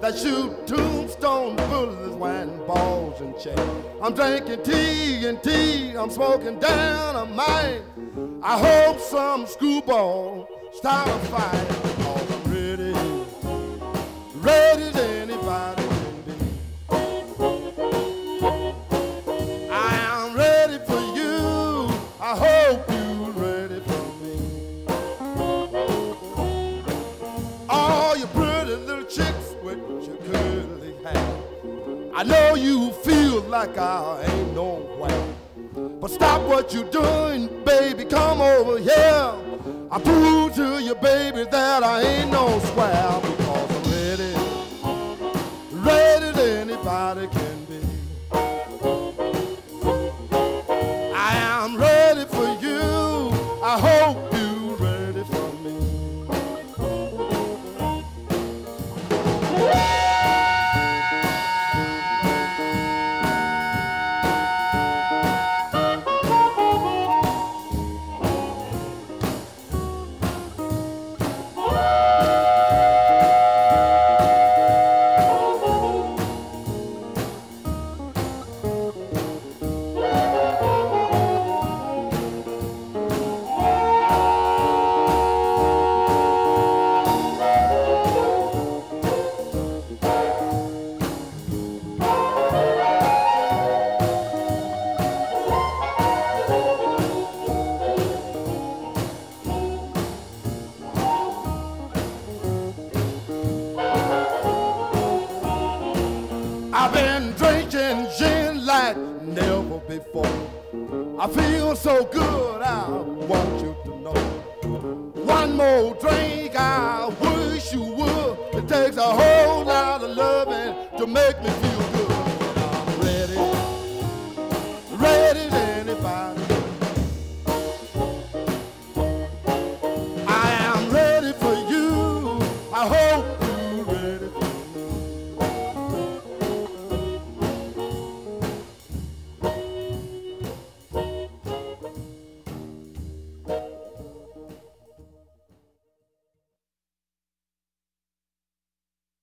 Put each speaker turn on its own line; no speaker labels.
that shoot tombstone bullets when balls and chain. I'm drinking TNT, I'm smoking dynamite. I hope some screwball start a fight. I know you feel like I ain't nowhere. But stop what you're doing, baby, come over here. I prove to you, baby, that I ain't no square because I'm ready, ready as anybody can I've been drinking gin like never before. I feel so good, I want you to know. One more drink, I wish you would. It takes a whole lot of loving to make me feel